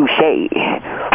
Touche.